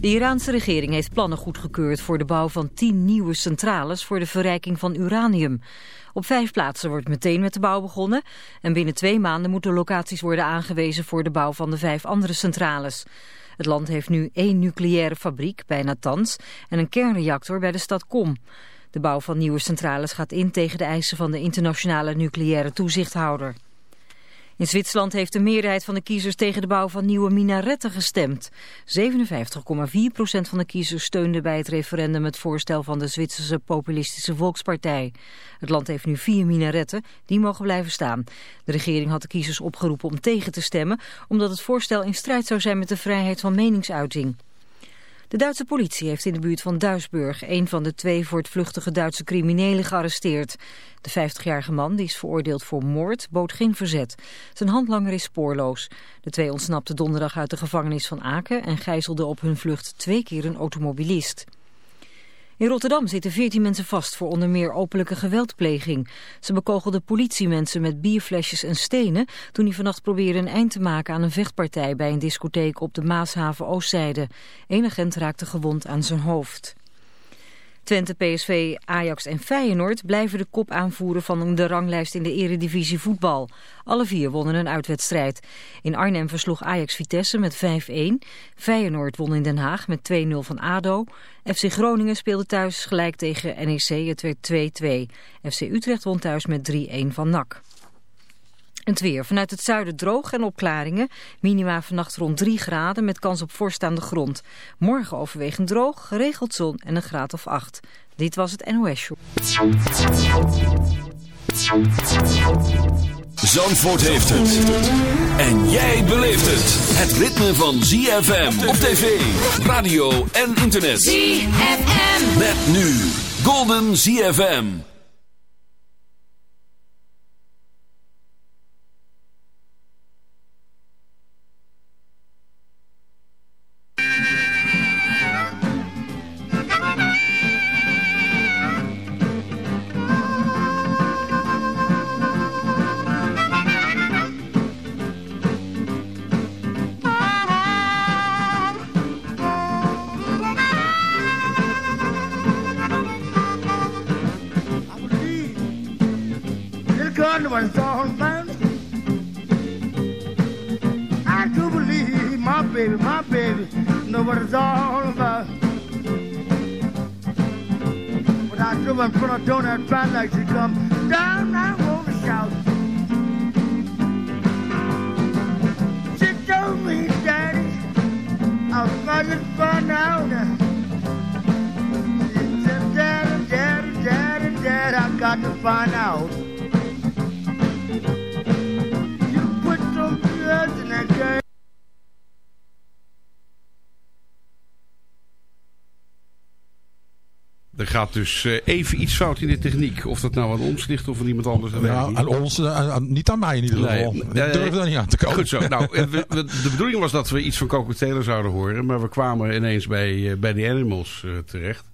De Iraanse regering heeft plannen goedgekeurd voor de bouw van 10 nieuwe centrales voor de verrijking van uranium. Op vijf plaatsen wordt meteen met de bouw begonnen en binnen twee maanden moeten locaties worden aangewezen voor de bouw van de vijf andere centrales. Het land heeft nu één nucleaire fabriek bij Natanz en een kernreactor bij de stad Kom. De bouw van nieuwe centrales gaat in tegen de eisen van de internationale nucleaire toezichthouder. In Zwitserland heeft de meerderheid van de kiezers tegen de bouw van nieuwe minaretten gestemd. 57,4% van de kiezers steunde bij het referendum het voorstel van de Zwitserse populistische volkspartij. Het land heeft nu vier minaretten, die mogen blijven staan. De regering had de kiezers opgeroepen om tegen te stemmen, omdat het voorstel in strijd zou zijn met de vrijheid van meningsuiting. De Duitse politie heeft in de buurt van Duisburg een van de twee voortvluchtige Duitse criminelen gearresteerd. De 50-jarige man, die is veroordeeld voor moord, bood geen verzet. Zijn handlanger is spoorloos. De twee ontsnapten donderdag uit de gevangenis van Aken en gijzelden op hun vlucht twee keer een automobilist. In Rotterdam zitten 14 mensen vast voor onder meer openlijke geweldpleging. Ze bekogelden politiemensen met bierflesjes en stenen toen die vannacht probeerden een eind te maken aan een vechtpartij bij een discotheek op de Maashaven Oostzijde. Een agent raakte gewond aan zijn hoofd. Twente, PSV, Ajax en Feyenoord blijven de kop aanvoeren van de ranglijst in de eredivisie voetbal. Alle vier wonnen een uitwedstrijd. In Arnhem versloeg Ajax Vitesse met 5-1. Feyenoord won in Den Haag met 2-0 van ADO. FC Groningen speelde thuis gelijk tegen NEC, het werd 2-2. FC Utrecht won thuis met 3-1 van NAC. Het weer. Vanuit het zuiden droog en opklaringen. Minima vannacht rond 3 graden met kans op vorst aan de grond. Morgen overwegend droog, geregeld zon en een graad of 8. Dit was het NOS Show. Zandvoort heeft het. En jij beleeft het. Het ritme van ZFM op tv, radio en internet. ZFM. Met nu Golden ZFM. Gun was all found. I do believe my baby, my baby, know what it's all about. When I drove in front of Donut Band, like she come down, I wanna shout. She told me, Daddy, find it fun out. She said, Daddy, Daddy, Daddy, Daddy, I got to find out. Gaat dus eh, even iets fout in de techniek. Of dat nou aan ons ligt of aan iemand anders. niet. aan ons, eh, aan- niet aan mij in ieder geval. nee, Ik durf daar niet aan te komen. Goed zo. Nou, eh, we- we- de bedoeling was dat we iets van Coco Taylor zouden horen. Maar we kwamen ineens bij, bij de Animals terecht.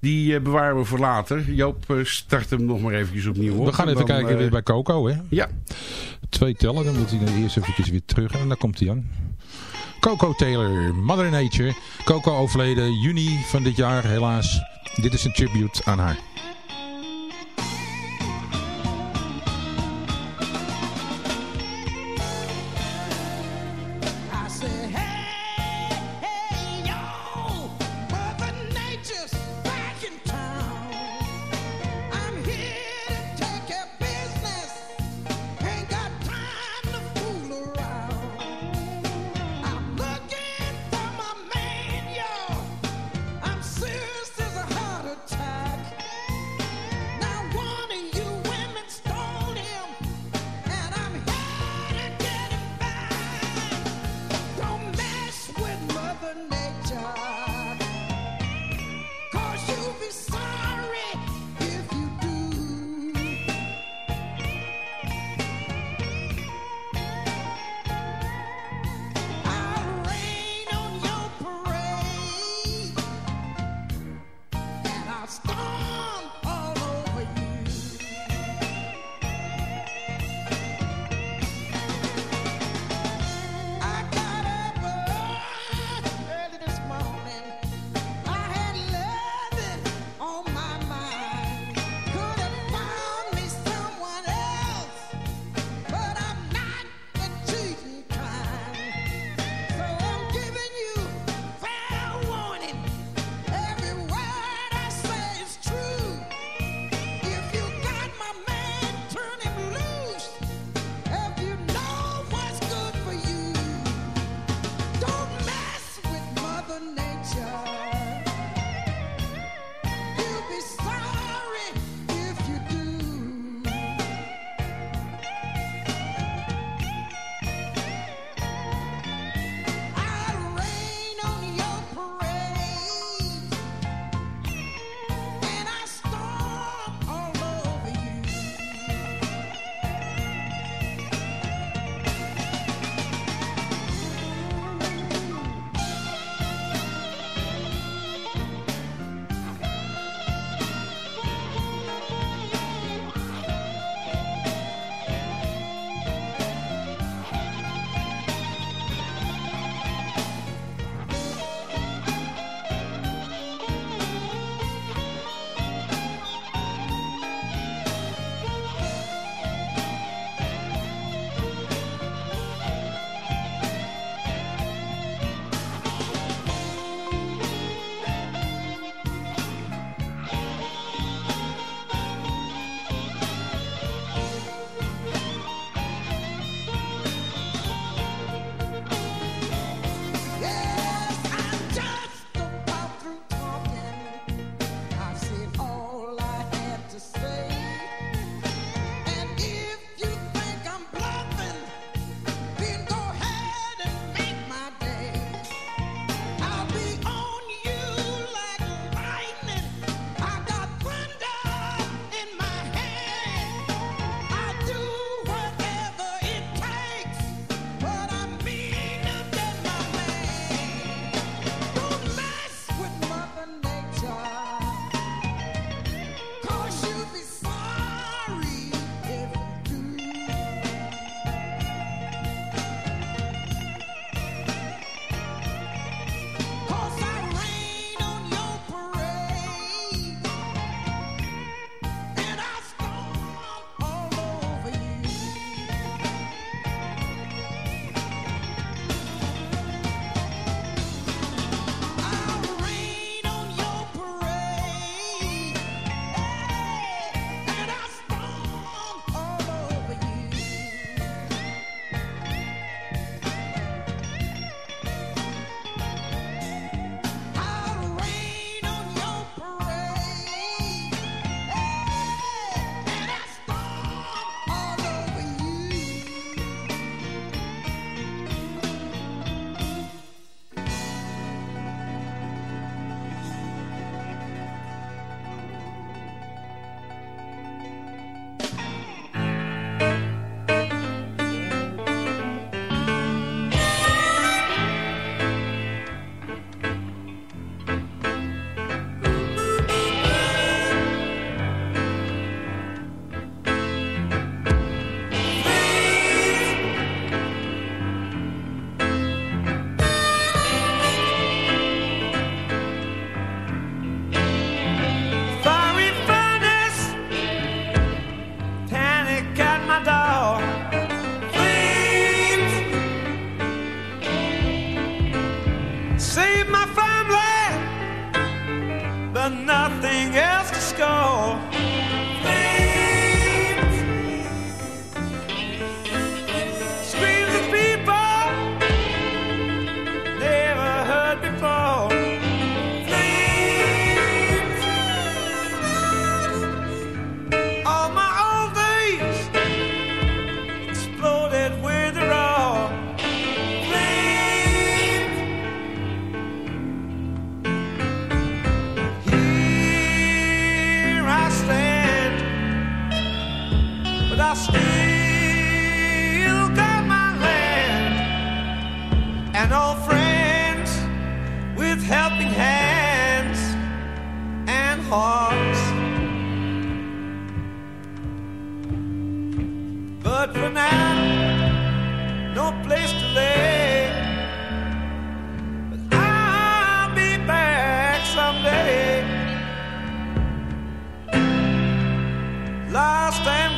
Die bewaren we voor later. Joop, start hem nog maar eventjes opnieuw op. We gaan En even dan, kijken weer bij Coco. Hè? Ja, Twee tellen, dan moet hij dan eerst eventjes weer terug. En daar komt hij aan. Coco Taylor, Mother Nature. Coco overleden juni van dit jaar, helaas. Dit is een tribute aan haar. 行啊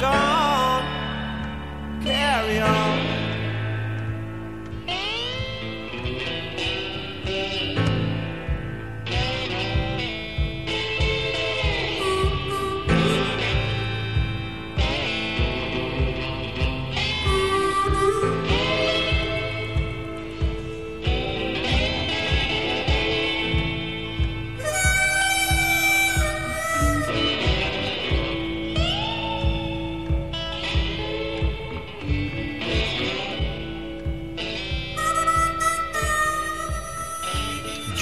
gone, carry on.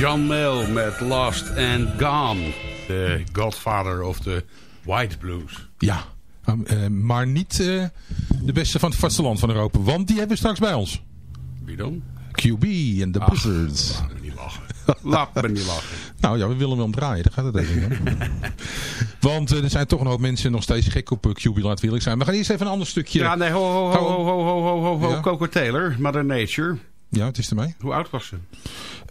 John Mayall met Lost and Gone. De godfather of the white blues. Ja, um, eh, maar niet eh, de beste van het vasteland van Europa. Want die hebben we straks bij ons. Wie dan? QB en de Ach, Buzzards. Laat me niet lachen. Laat me niet lachen. Nou ja, we willen hem draaien. Daar gaat het even om. Want eh, er zijn toch een hoop mensen nog steeds gek op uh, QB, laat wil ik zijn. We gaan eerst even een ander stukje. Ja, nee, ho, ho, ho, ho, ho, ho, ho, ho, ho. Ja? Coco Taylor, Mother Nature. Ja, het is ermee. Hoe oud was ze?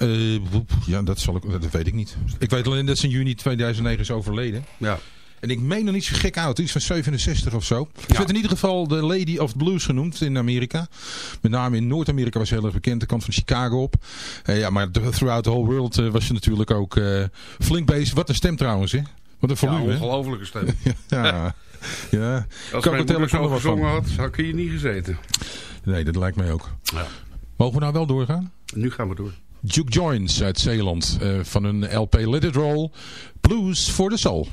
Eh, woep, ja, dat, zal ik, dat weet ik niet. Ik weet alleen dat ze in juni 2009 is overleden. Ja. En ik meen nog niet zo gek oud. Iets van 67 of zo. Ze Ja. werd in ieder geval de Lady of Blues genoemd in Amerika. Met name in Noord-Amerika was ze heel erg bekend. De kant van Chicago op. Eh, ja, maar throughout the whole world eh, was ze natuurlijk ook flink bezig. Wat een stem trouwens, hè? Wat een Ja, volume, hè? ongelofelijke stem. ja. ja. Als Coco mijn moeder zo gezongen had, had ik hier niet gezeten. Nee, dat lijkt mij ook. Ja. Mogen we nou wel doorgaan? Nu gaan we door. Duke Joins uit Zeeland. eh, van een LP Let It Roll. Blues for the Soul.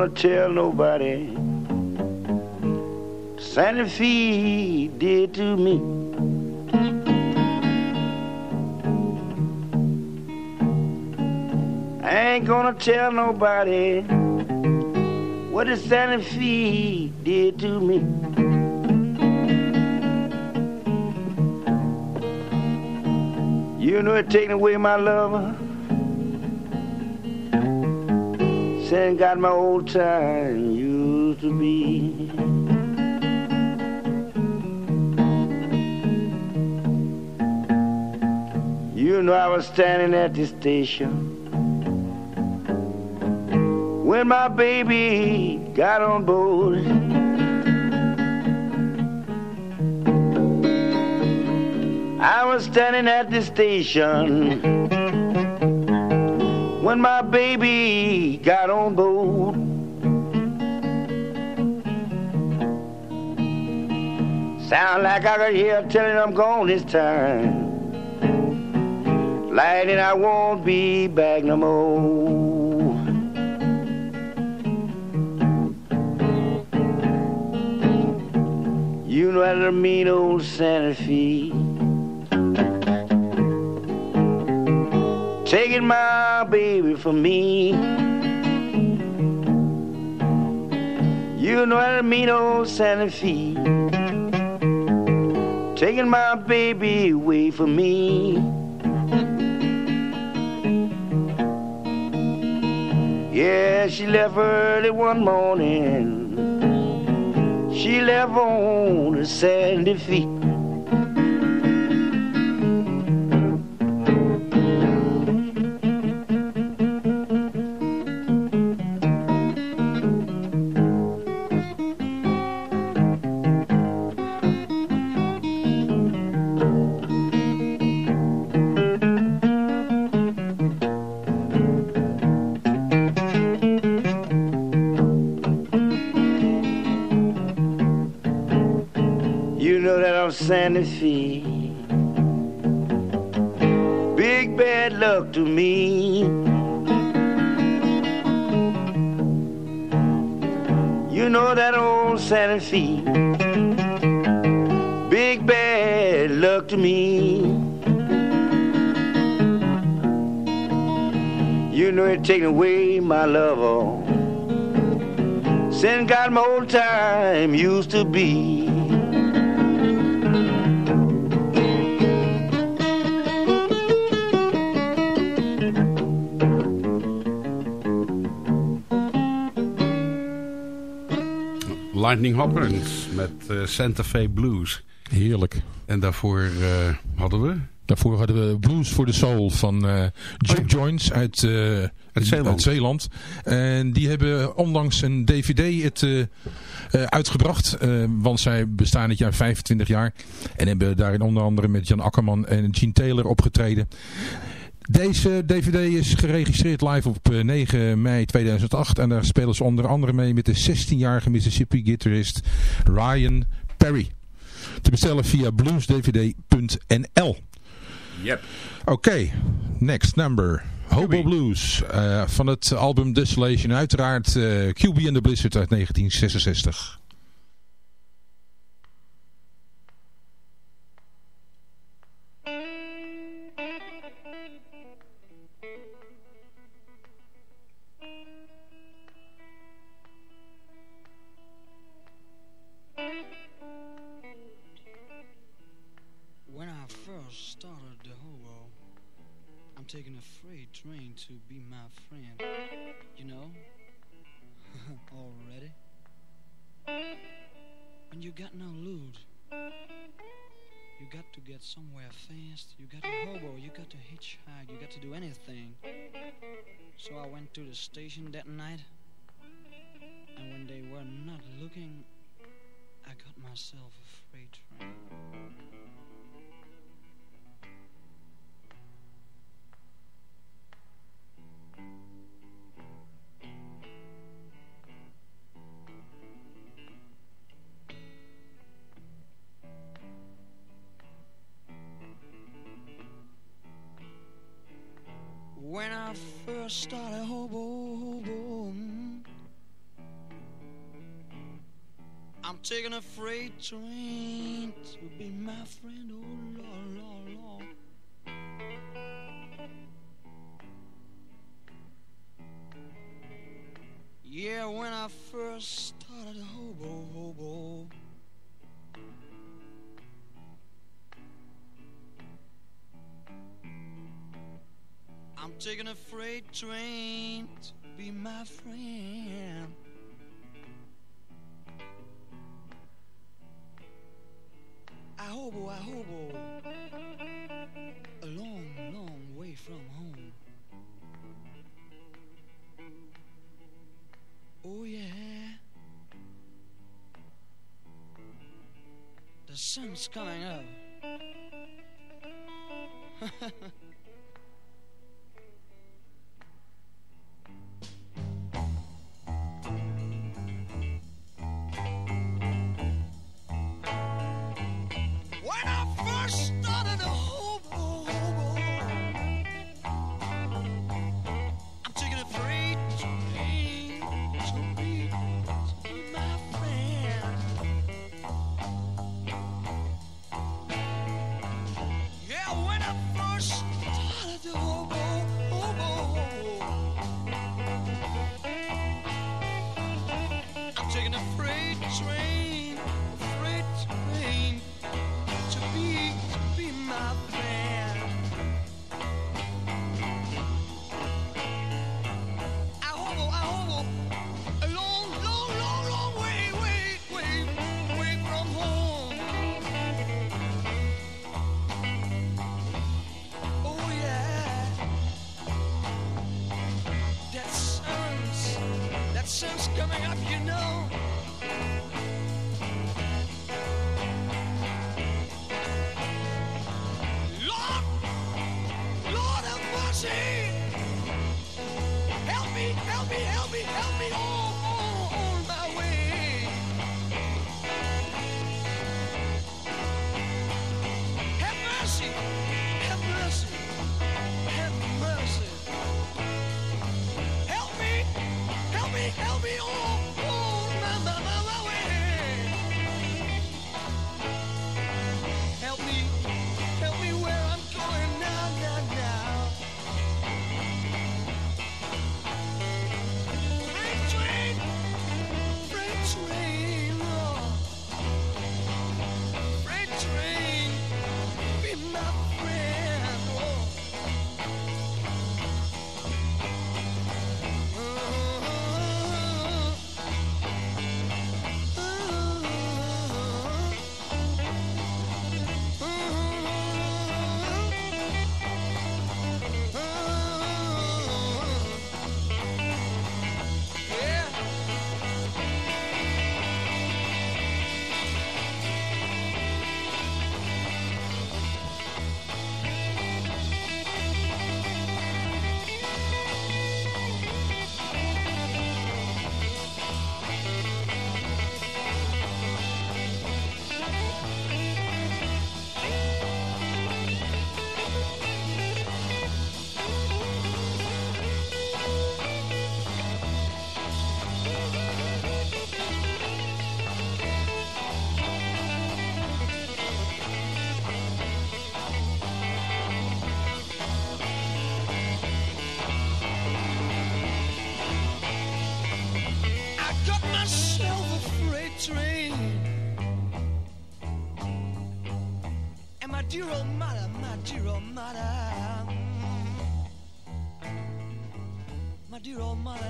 Gonna tell nobody. Santa Fe did to me. I ain't gonna tell nobody what the Santa Fe did to me. You know it taking away my lover. Saying got my old time used to be. You know I was standing at the station when my baby got on board. I was standing at the station when my baby got on board. Sound like I could hear telling I'm gone this time. Lighting, I won't be back no more. You know that mean old Santa Fe. Taking my baby from me. You know that mean old Santa Fe. Taking my baby away from me. Yeah, she left early one morning. She left on a sandy feet. To me. You know that old Santa Fe. Big bad luck to me. You know it taking away my love. All since got my old time used to be. Lightning Hopkins met eh, Santa Fe Blues. Heerlijk. En daarvoor eh, hadden we... Daarvoor hadden we Blues for the Soul van eh Juke Joints uit, Zeeland. uit Zeeland. En die hebben onlangs een dvd het, uitgebracht. want zij bestaan dit jaar 25 jaar. En hebben daarin onder andere met Jan Akkerman en Gene Taylor opgetreden. Deze dvd is geregistreerd live op eh, 9 mei 2008. En daar spelen ze onder andere mee met de 16-jarige Mississippi-gitarist Ryan Perry. Te bestellen via bluesdvd.nl. Yep. Oké, next number. Hobo Blues eh, van het album Desolation. Uiteraard eh QB and the Blizzard uit 1966. Train to be my friend. You know? Already? When you got no loot, you got to get somewhere fast. You got to hobo, you got to hitchhike, you got to do anything. So I went to the station that night, and when they were not looking, I got myself a freight train. Started hobo, hobo, I'm taking a freight train to be my friend. Oh Lord, Lord, Lord. Yeah, when I first taking a freight train to be my friend. I hobo, I hobo, a long, long way from home. Oh yeah, the sun's coming up.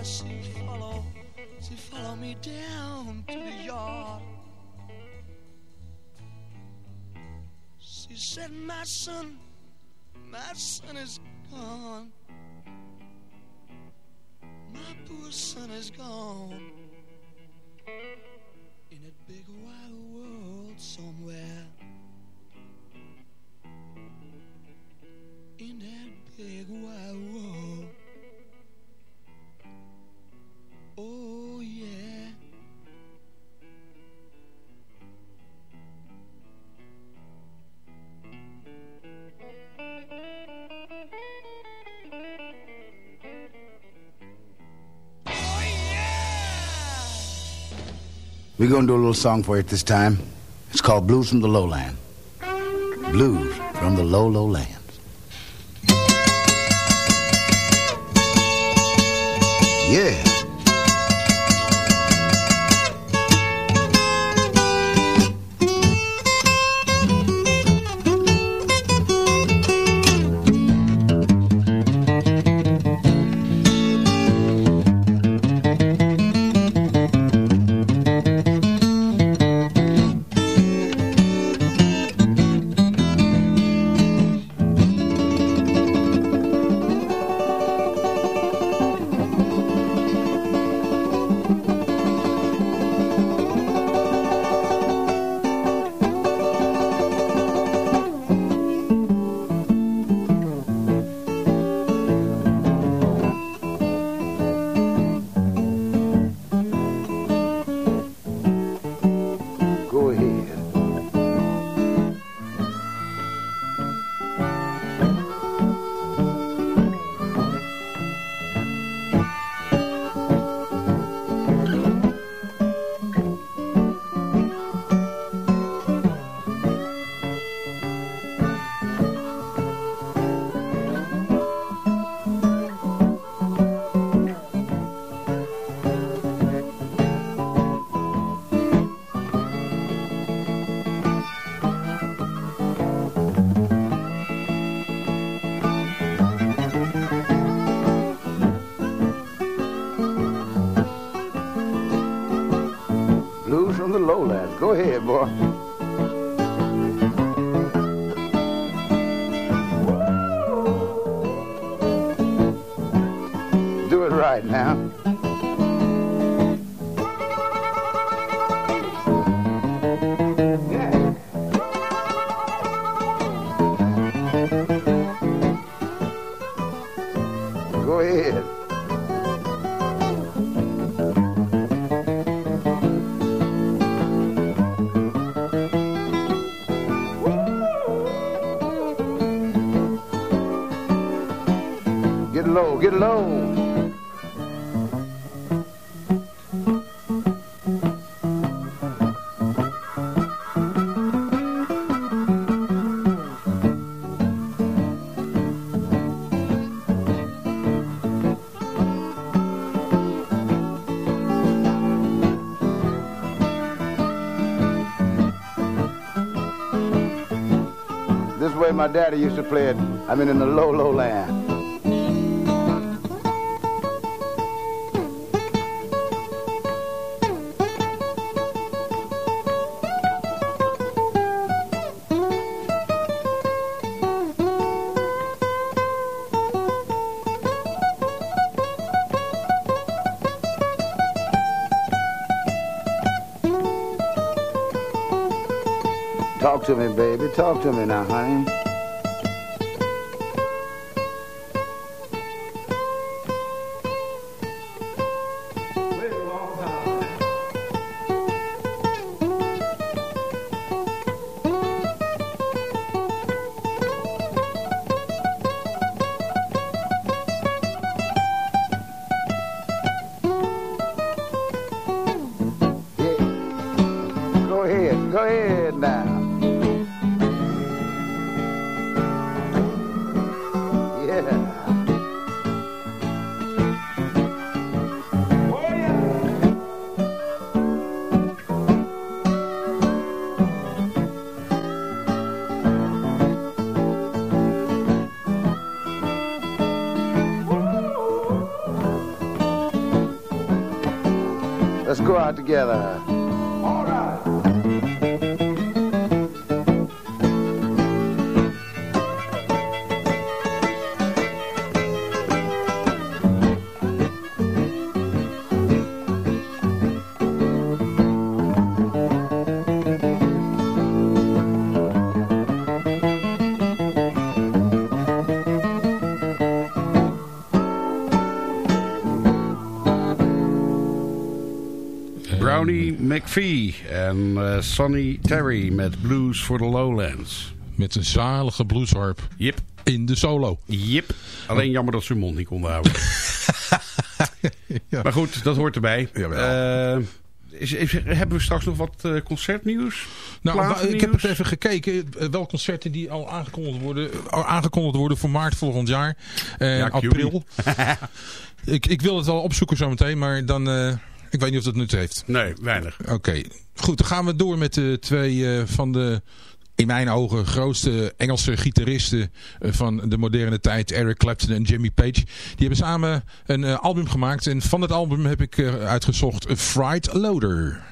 she follow, she follow me down to the yard. She said, my son, my son is gone. My poor son is gone. In that big wide world somewhere. In that big wide world. Oh, yeah. We're gonna do a little song for you this time. It's called Blues from the Lowland. Blues from the Low Lowland. Yeah. The lowlands. Go ahead, boy. Get low. This way my daddy used to play it. I mean in the low, low land. To me, baby. Talk to me now, honey. Let's go out together. McPhee en eh, Sonny Terry met Blues for the Lowlands. Met een zalige bluesharp Jip, in de solo. jip. Alleen jammer dat ze hun mond niet konden houden. Ja. Maar goed, dat hoort erbij. Jawel. Eh, is- is- hebben we straks nog wat eh, concertnieuws? Nou, ik heb het even gekeken. Wel concerten die al aangekondigd worden, aangekondigd worden voor maart volgend jaar. Ja, april. ik, ik wil het wel opzoeken zometeen, maar dan... ik weet niet of dat nut heeft. Nee, weinig. Oké, goed. Dan gaan we door met de twee eh, van de, in mijn ogen, grootste Engelse gitaristen eh, van de moderne tijd. Eric Clapton en Jimmy Page. Die hebben samen een eh, album gemaakt. En van het album heb ik eh, uitgezocht Fried Loader.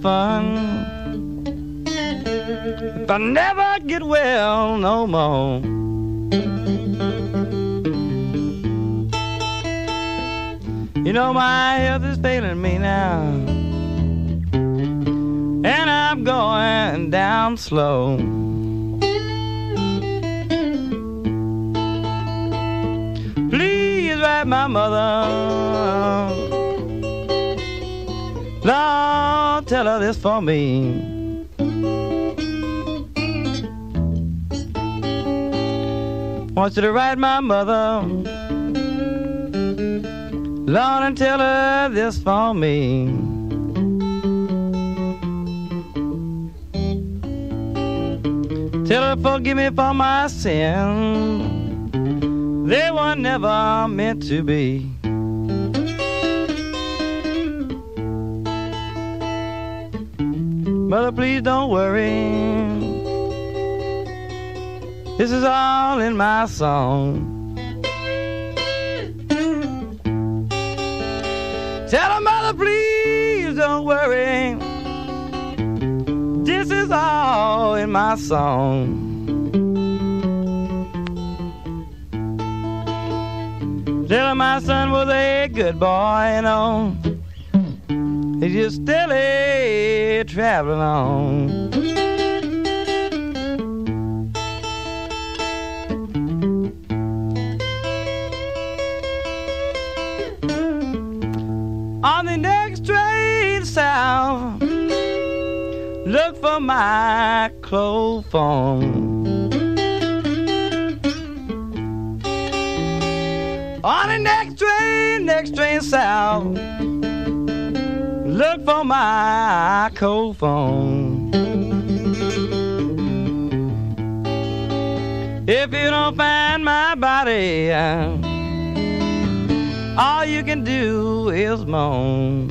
Fun. If I never get well no more. You know my health is failing me now and I'm going down slow. Please write my mother. Lord, tell her this for me. Want you to write my mother. Lord, and tell her this for me. Tell her forgive me for my sin. They were never meant to be. Mother, please don't worry. This is all in my song. Tell her mother, please don't worry. This is all in my song. Tell her my son was a good boy, you know. Just steadily traveling on. On the next train south, look for my clophone. On the next train, next train south, look for my phone. If you don't find my body, uh, all you can do is moan.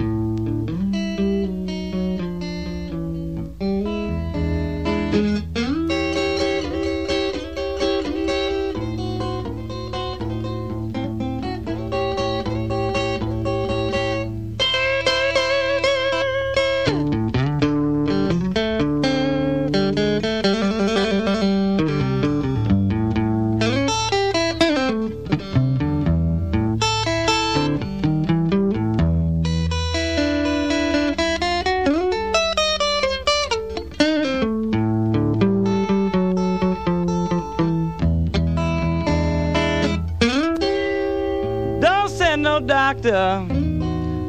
Doctor.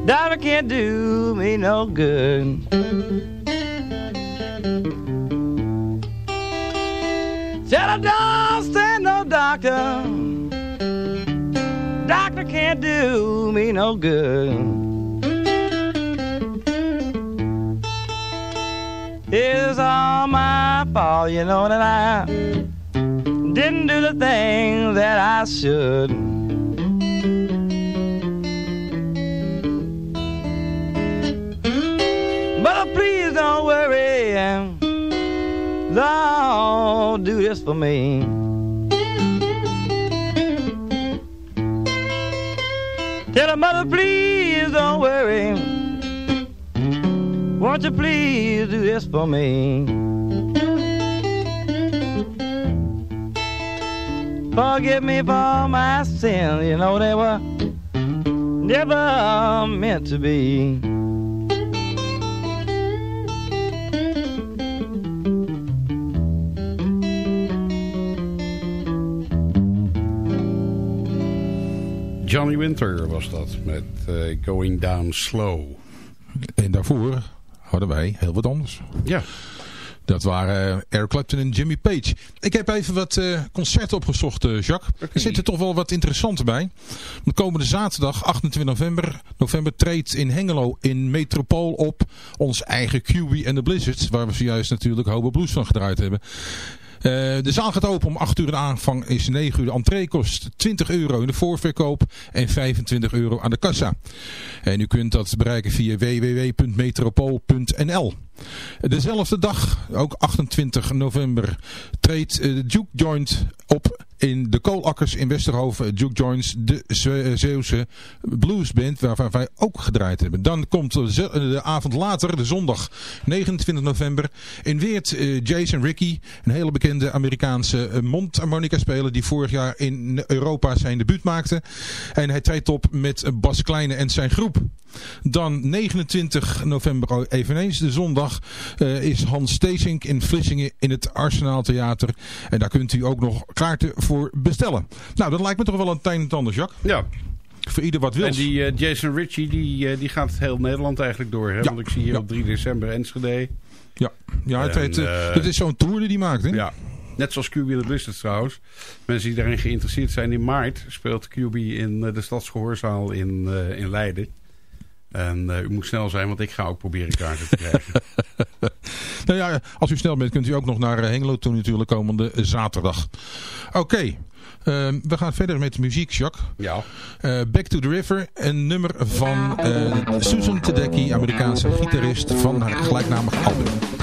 Doctor can't do me no good. Tell her don't stand no doctor. Doctor can't do me no good. It's all my fault, you know that I didn't do the thing that I should. Don't worry. Lord, do this for me. Tell her mother, please don't worry. Won't you please do this for me? Forgive me for my sins, you know they were never meant to be. Johnny Winter was dat met eh, Going Down Slow. En daarvoor hadden wij heel wat anders. Ja. Dat waren Eric Clapton en Jimmy Page. Ik heb even wat eh, concerten opgezocht, eh, Jacques. Er zitten toch wel wat interessante bij. De komende zaterdag, 28 november, november treedt in Hengelo in Metropool op ons eigen QB en de Blizzards. Waar we zojuist natuurlijk Hobo Blues van gedraaid hebben. Eh, de zaal gaat open om 8 uur. De aanvang is 9 uur. De entree kost 20 euro in de voorverkoop en 25 euro aan de kassa. En u kunt dat bereiken via www.metropool.nl. Dezelfde dag, ook 28 november, treedt eh, de Duke Joint op in de Koolakkers in Westerhoven. Duke Joints, de Zwe- Zeeuwse bluesband waarvan wij ook gedraaid hebben. Dan komt de de avond later, de zondag 29 november, in Weert eh, Jason Ricky, een hele bekende Amerikaanse eh, mondharmonica speler die vorig jaar in Europa zijn debuut maakte. En hij treedt op met Bas Kleine en zijn groep. Dan 29 november eveneens, de zondag, eh, is Hans Steesink in Vlissingen in het Arsenaal Theater. En daar kunt u ook nog kaarten voor bestellen. Nou, dat lijkt me toch wel een tijn en ander, Jacques. Ja. Voor ieder wat wil. En die eh, Jason Ritchie, die, eh, die gaat heel Nederland eigenlijk door. Hè? Ja. Want ik zie hier Ja. op 3 december Enschede. Ja, ja het, En, het, het is zo'n tour die hij maakt, hè? Ja. Net zoals QB de Blizzards trouwens. Mensen die daarin geïnteresseerd zijn. In maart speelt QB in de Stadsgehoorzaal in, in Leiden. En eh, u moet snel zijn, want ik ga ook proberen kaarten te krijgen. Nou ja, als u snel bent kunt u ook nog naar eh, Hengelo toe natuurlijk komende zaterdag. Oké, ehm, we gaan verder met de muziek, Jacques. ja. Eh, Back to the River, een nummer van Susan Tedecchi, Amerikaanse gitarist van haar gelijknamig album.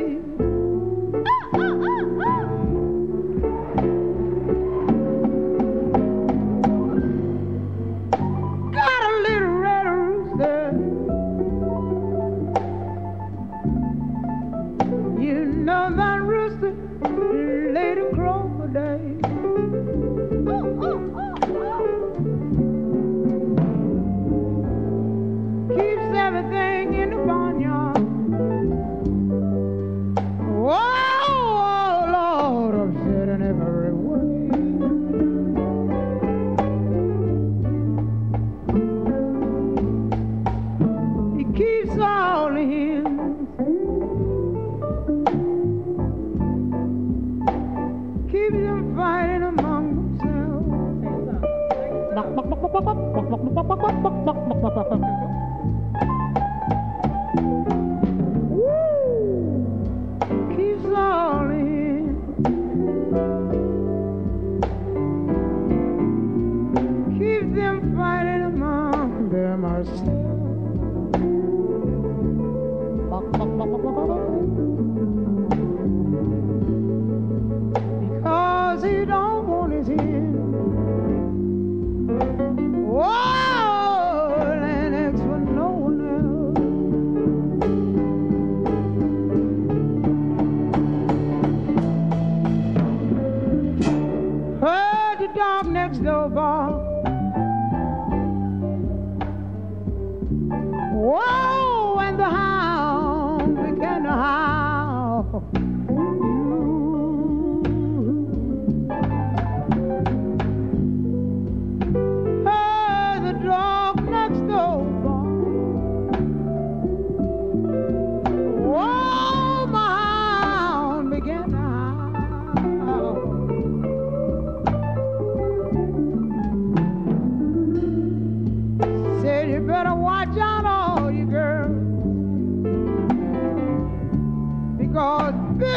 night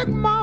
My.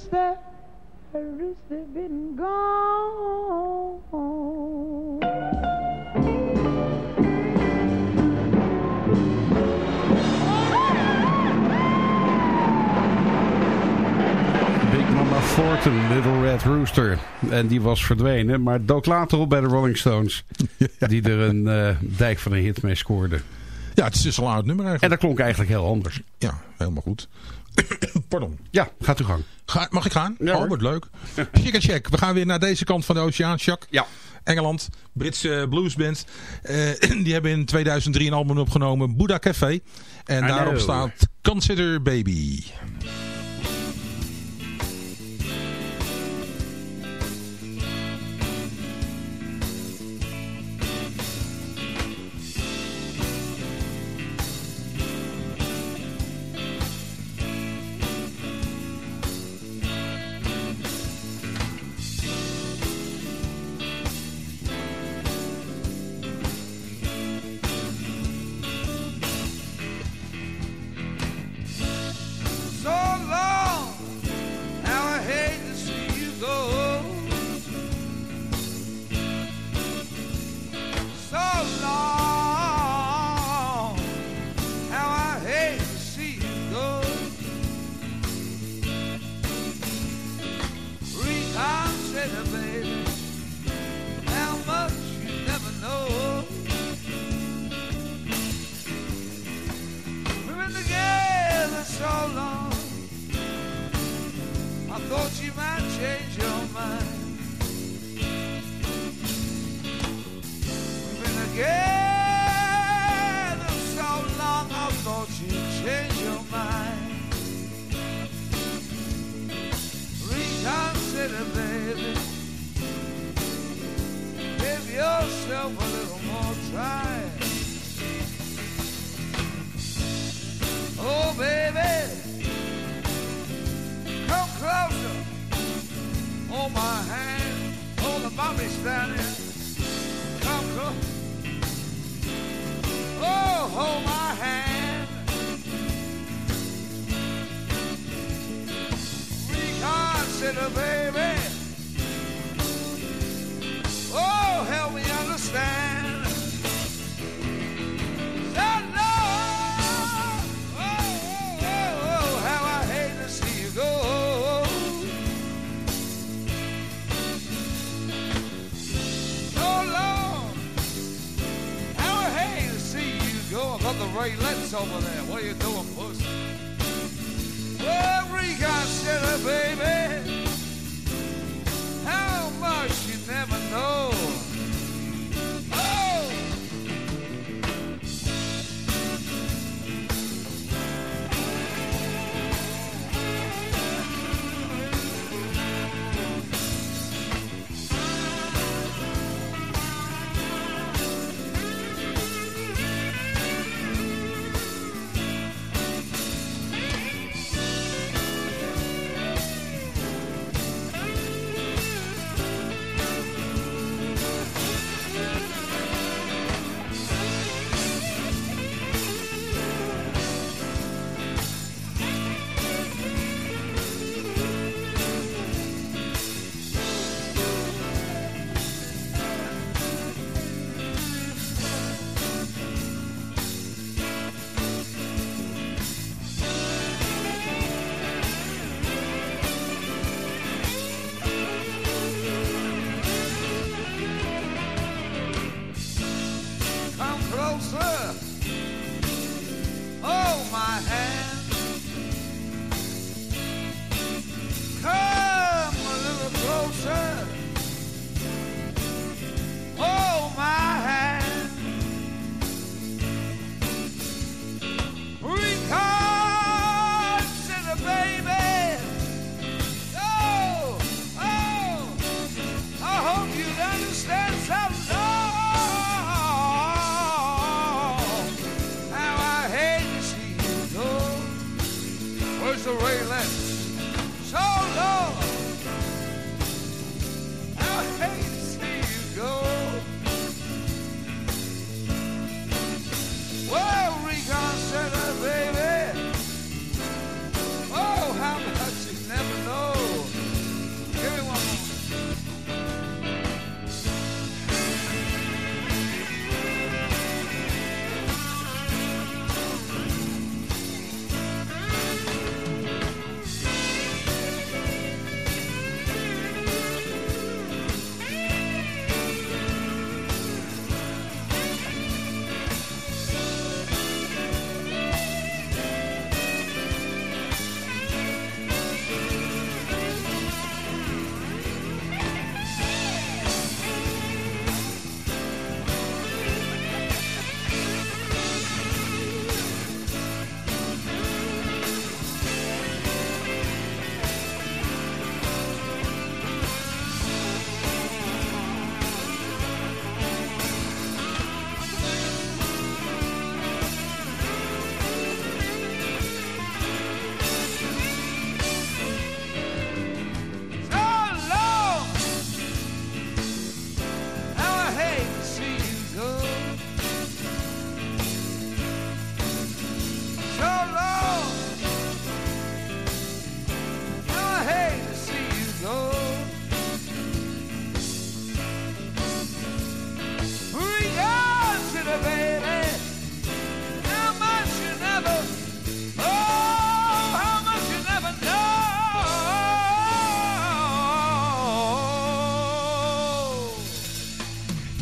Rooster, a rooster been gone. Big Mama Little Red Rooster. En die was verdwenen, maar dook later op bij de Rolling Stones. Die er een eh, dijk van een hit mee scoorden. Ja, het is dus al een oud nummer En eigenlijk. dat klonk eigenlijk heel anders. Ja, helemaal goed. Pardon. Ja, gaat uw gang. Ga, mag ik gaan? Ja, oh, wordt leuk. Chick and check. We gaan weer naar deze kant van de oceaan, Jacques. Ja. Engeland, Britse bluesband. Eh, die hebben in 2003 een album opgenomen, Buddha Café. En I daarop know. staat Consider Baby.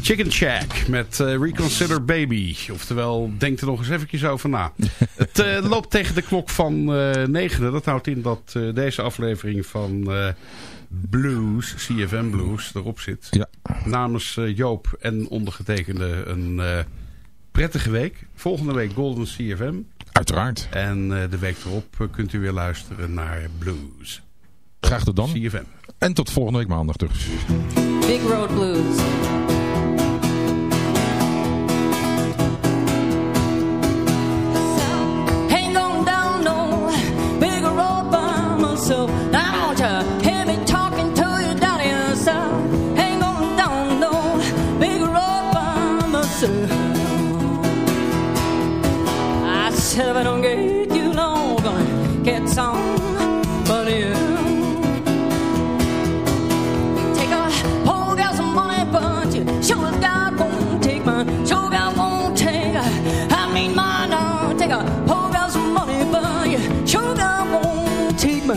Chicken Shack met eh, Reconsider Baby. Oftewel, denk er nog eens eventjes over na. het eh, loopt tegen de klok van eh negenen. Dat houdt in dat eh, deze aflevering van eh, Blues, CFM Blues, erop zit. Ja. Namens Joop en ondergetekende een eh, prettige week. Volgende week Golden CFM. Uiteraard. En eh, de week erop kunt u weer luisteren naar Blues. Graag tot dan. CFM. En tot volgende week maandag dus. Big Road Blues. I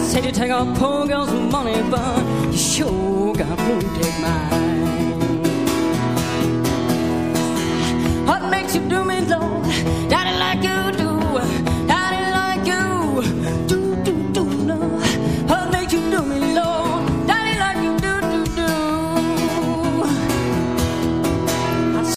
said you take a poor girl's money, but you sure got blue take mine. What makes you do me, Lord?